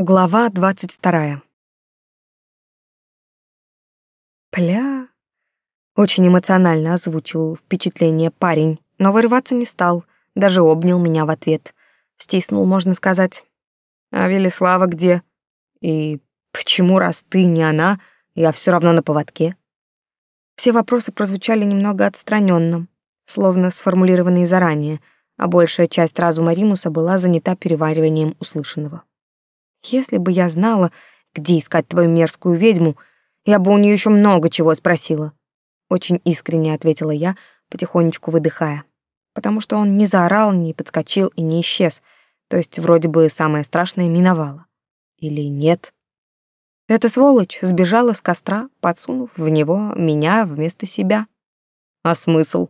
Глава двадцать вторая. Пля. Очень эмоционально озвучил впечатление парень, но вырываться не стал, даже обнял меня в ответ. Стиснул, можно сказать. А Велислава где? И почему, раз ты не она, я все равно на поводке? Все вопросы прозвучали немного отстраненно, словно сформулированные заранее, а большая часть разума Римуса была занята перевариванием услышанного. Если бы я знала, где искать твою мерзкую ведьму, я бы у нее еще много чего спросила. Очень искренне ответила я, потихонечку выдыхая. Потому что он не заорал, не подскочил и не исчез. То есть вроде бы самое страшное миновало. Или нет? Эта сволочь сбежала с костра, подсунув в него меня вместо себя. А смысл?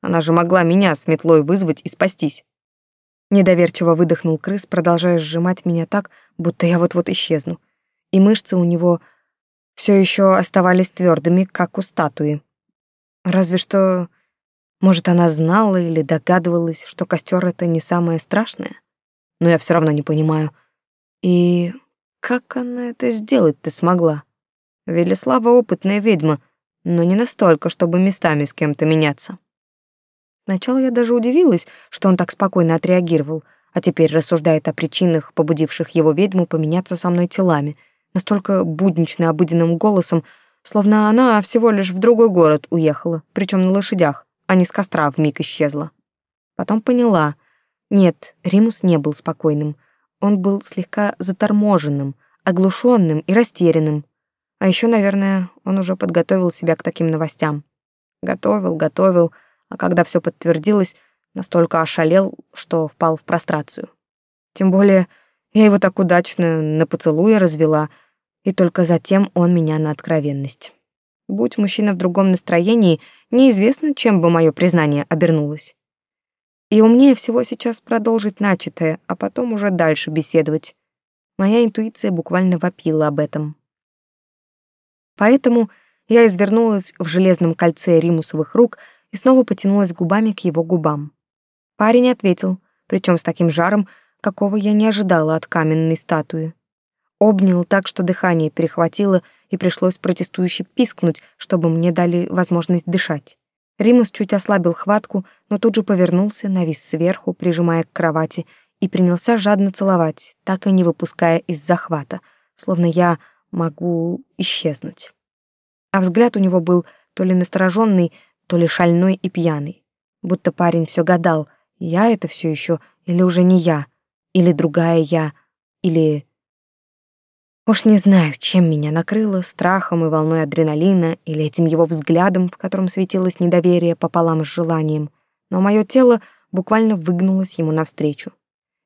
Она же могла меня с метлой вызвать и спастись. Недоверчиво выдохнул крыс, продолжая сжимать меня так, будто я вот-вот исчезну. И мышцы у него все еще оставались твердыми, как у статуи. Разве что, может, она знала или догадывалась, что костер это не самое страшное? Но я все равно не понимаю. И как она это сделать-то смогла? Велеслава опытная ведьма, но не настолько, чтобы местами с кем-то меняться. Сначала я даже удивилась, что он так спокойно отреагировал, а теперь рассуждает о причинах, побудивших его ведьму поменяться со мной телами, настолько буднично обыденным голосом, словно она всего лишь в другой город уехала, причем на лошадях, а не с костра вмиг исчезла. Потом поняла. Нет, Римус не был спокойным. Он был слегка заторможенным, оглушенным и растерянным. А еще, наверное, он уже подготовил себя к таким новостям. Готовил, готовил, а когда все подтвердилось, настолько ошалел, что впал в прострацию. Тем более я его так удачно на поцелуе развела, и только затем он меня на откровенность. Будь мужчина в другом настроении, неизвестно, чем бы мое признание обернулось. И умнее всего сейчас продолжить начатое, а потом уже дальше беседовать. Моя интуиция буквально вопила об этом. Поэтому я извернулась в железном кольце римусовых рук и снова потянулась губами к его губам. Парень ответил, причем с таким жаром, какого я не ожидала от каменной статуи. Обнял так, что дыхание перехватило, и пришлось протестующе пискнуть, чтобы мне дали возможность дышать. Римус чуть ослабил хватку, но тут же повернулся, навис сверху, прижимая к кровати, и принялся жадно целовать, так и не выпуская из захвата, словно я могу исчезнуть. А взгляд у него был то ли настороженный, то ли шальной и пьяный. Будто парень все гадал, я это все еще или уже не я, или другая я, или... Уж не знаю, чем меня накрыло, страхом и волной адреналина, или этим его взглядом, в котором светилось недоверие пополам с желанием, но мое тело буквально выгнулось ему навстречу.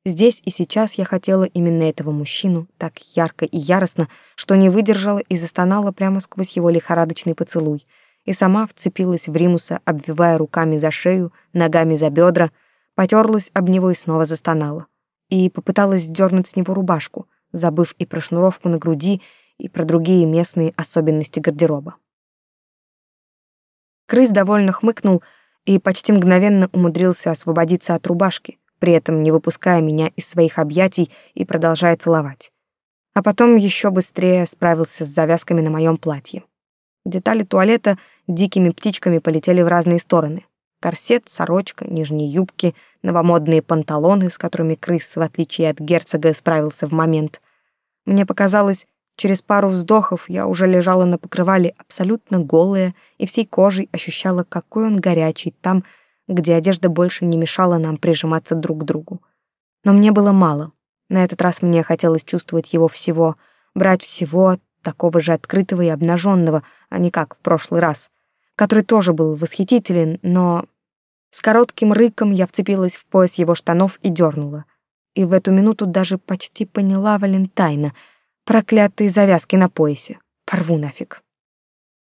Здесь и сейчас я хотела именно этого мужчину, так ярко и яростно, что не выдержала и застонала прямо сквозь его лихорадочный поцелуй — и сама вцепилась в Римуса, обвивая руками за шею, ногами за бедра, потерлась об него и снова застонала. И попыталась сдернуть с него рубашку, забыв и про шнуровку на груди, и про другие местные особенности гардероба. Крыс довольно хмыкнул и почти мгновенно умудрился освободиться от рубашки, при этом не выпуская меня из своих объятий и продолжая целовать. А потом еще быстрее справился с завязками на моем платье. Детали туалета дикими птичками полетели в разные стороны. Корсет, сорочка, нижние юбки, новомодные панталоны, с которыми крыс, в отличие от герцога, справился в момент. Мне показалось, через пару вздохов я уже лежала на покрывале абсолютно голая и всей кожей ощущала, какой он горячий там, где одежда больше не мешала нам прижиматься друг к другу. Но мне было мало. На этот раз мне хотелось чувствовать его всего, брать всего, такого же открытого и обнаженного, а не как в прошлый раз, который тоже был восхитителен, но с коротким рыком я вцепилась в пояс его штанов и дернула. И в эту минуту даже почти поняла Валентайна, проклятые завязки на поясе. Порву нафиг.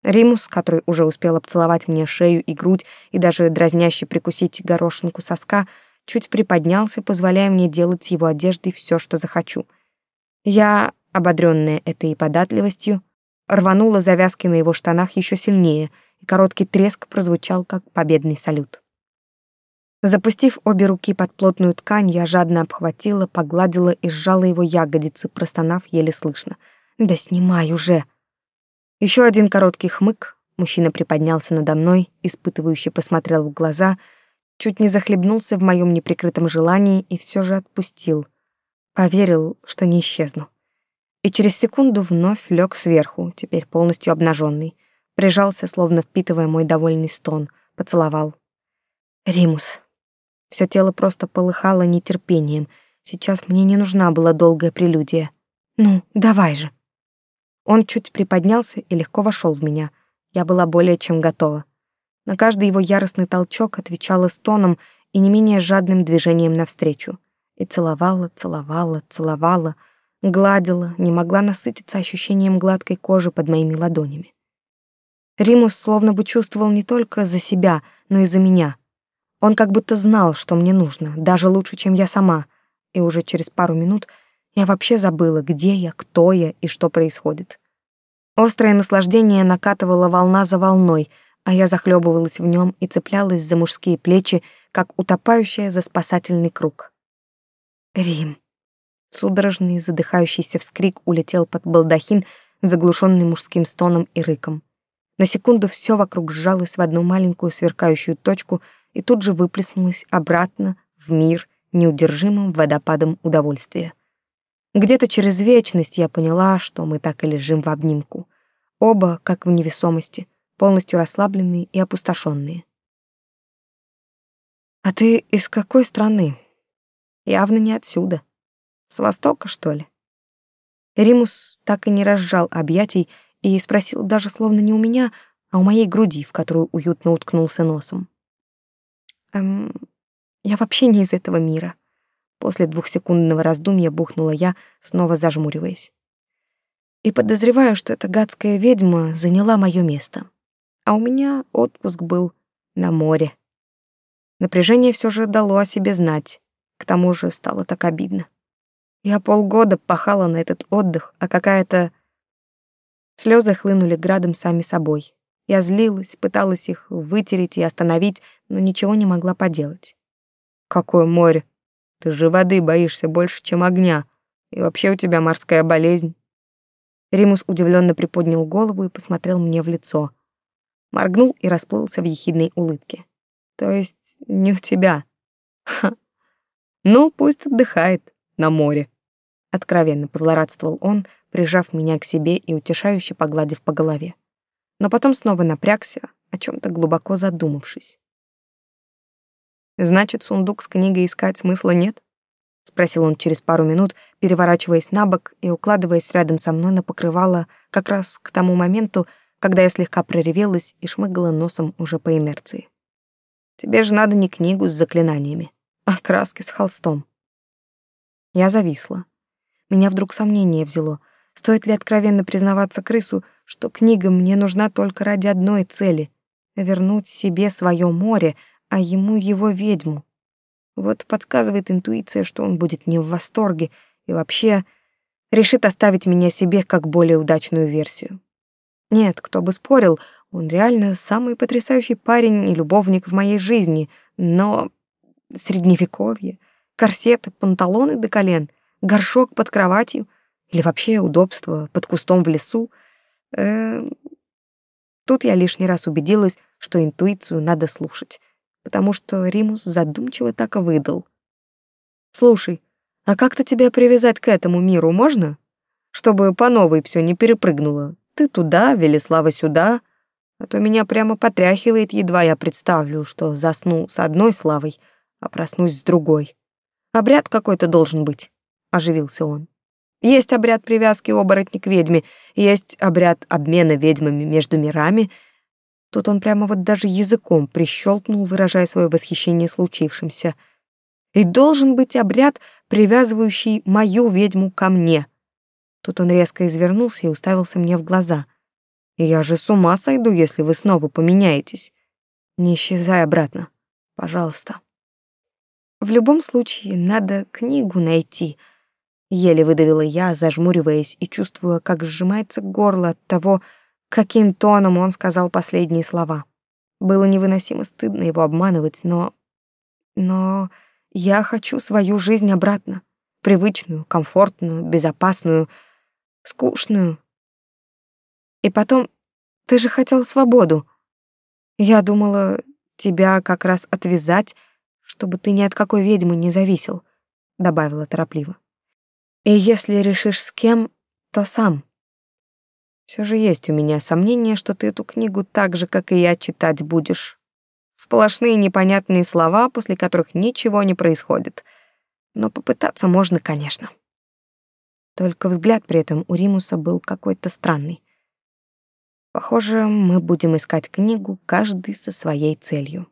Римус, который уже успел обцеловать мне шею и грудь и даже дразняще прикусить горошинку соска, чуть приподнялся, позволяя мне делать с его одеждой все, что захочу. Я ободрённая этой податливостью, рванула завязки на его штанах еще сильнее, и короткий треск прозвучал, как победный салют. Запустив обе руки под плотную ткань, я жадно обхватила, погладила и сжала его ягодицы, простонав еле слышно. «Да снимай уже!» Еще один короткий хмык. Мужчина приподнялся надо мной, испытывающе посмотрел в глаза, чуть не захлебнулся в моем неприкрытом желании и все же отпустил. Поверил, что не исчезну. И через секунду вновь лег сверху, теперь полностью обнаженный, прижался, словно впитывая мой довольный стон, поцеловал. «Римус, все тело просто полыхало нетерпением. Сейчас мне не нужна была долгая прелюдия. Ну, давай же. Он чуть приподнялся и легко вошел в меня. Я была более чем готова. На каждый его яростный толчок отвечала стоном и не менее жадным движением навстречу. И целовала, целовала, целовала, гладила, не могла насытиться ощущением гладкой кожи под моими ладонями. Римус словно бы чувствовал не только за себя, но и за меня. Он как будто знал, что мне нужно, даже лучше, чем я сама. И уже через пару минут я вообще забыла, где я, кто я и что происходит. Острое наслаждение накатывало волна за волной, а я захлебывалась в нем и цеплялась за мужские плечи, как утопающая за спасательный круг. Рим. Судорожный, задыхающийся вскрик улетел под балдахин, заглушенный мужским стоном и рыком. На секунду все вокруг сжалось в одну маленькую сверкающую точку — и тут же выплеснулась обратно в мир неудержимым водопадом удовольствия. Где-то через вечность я поняла, что мы так и лежим в обнимку. Оба, как в невесомости, полностью расслабленные и опустошенные. «А ты из какой страны?» «Явно не отсюда. С востока, что ли?» Римус так и не разжал объятий и спросил даже словно не у меня, а у моей груди, в которую уютно уткнулся носом. Эм, я вообще не из этого мира. После двухсекундного раздумья бухнула я, снова зажмуриваясь. И подозреваю, что эта гадская ведьма заняла мое место. А у меня отпуск был на море. Напряжение все же дало о себе знать. К тому же стало так обидно. Я полгода пахала на этот отдых, а какая-то... Слезы хлынули градом сами собой. Я злилась, пыталась их вытереть и остановить, но ничего не могла поделать. «Какое море? Ты же воды боишься больше, чем огня. И вообще у тебя морская болезнь». Римус удивленно приподнял голову и посмотрел мне в лицо. Моргнул и расплылся в ехидной улыбке. «То есть не у тебя?» Ха. «Ну, пусть отдыхает на море». Откровенно позлорадствовал он, прижав меня к себе и утешающе погладив по голове но потом снова напрягся, о чем то глубоко задумавшись. «Значит, сундук с книгой искать смысла нет?» — спросил он через пару минут, переворачиваясь на бок и укладываясь рядом со мной на покрывало как раз к тому моменту, когда я слегка проревелась и шмыгала носом уже по инерции. «Тебе же надо не книгу с заклинаниями, а краски с холстом». Я зависла. Меня вдруг сомнение взяло. Стоит ли откровенно признаваться крысу, что книга мне нужна только ради одной цели — вернуть себе свое море, а ему его ведьму. Вот подсказывает интуиция, что он будет не в восторге и вообще решит оставить меня себе как более удачную версию. Нет, кто бы спорил, он реально самый потрясающий парень и любовник в моей жизни, но средневековье, корсеты, панталоны до колен, горшок под кроватью или вообще удобство под кустом в лесу — Э, тут я лишний раз убедилась, что интуицию надо слушать, потому что Римус задумчиво так и выдал. «Слушай, а как-то тебя привязать к этому миру можно? Чтобы по новой все не перепрыгнуло. Ты туда, Велеслава сюда, а то меня прямо потряхивает, едва я представлю, что засну с одной славой, а проснусь с другой. Обряд какой-то должен быть», — оживился он. Есть обряд привязки оборотни к ведьме, есть обряд обмена ведьмами между мирами. Тут он прямо вот даже языком прищелкнул, выражая свое восхищение случившимся. И должен быть обряд, привязывающий мою ведьму ко мне. Тут он резко извернулся и уставился мне в глаза. Я же с ума сойду, если вы снова поменяетесь. Не исчезай обратно, пожалуйста. В любом случае, надо книгу найти — Еле выдавила я, зажмуриваясь и чувствуя, как сжимается горло от того, каким тоном он сказал последние слова. Было невыносимо стыдно его обманывать, но Но я хочу свою жизнь обратно. Привычную, комфортную, безопасную, скучную. И потом, ты же хотел свободу. Я думала, тебя как раз отвязать, чтобы ты ни от какой ведьмы не зависел, добавила торопливо. И если решишь с кем, то сам. Все же есть у меня сомнение, что ты эту книгу так же, как и я, читать будешь. Сплошные непонятные слова, после которых ничего не происходит. Но попытаться можно, конечно. Только взгляд при этом у Римуса был какой-то странный. Похоже, мы будем искать книгу каждый со своей целью.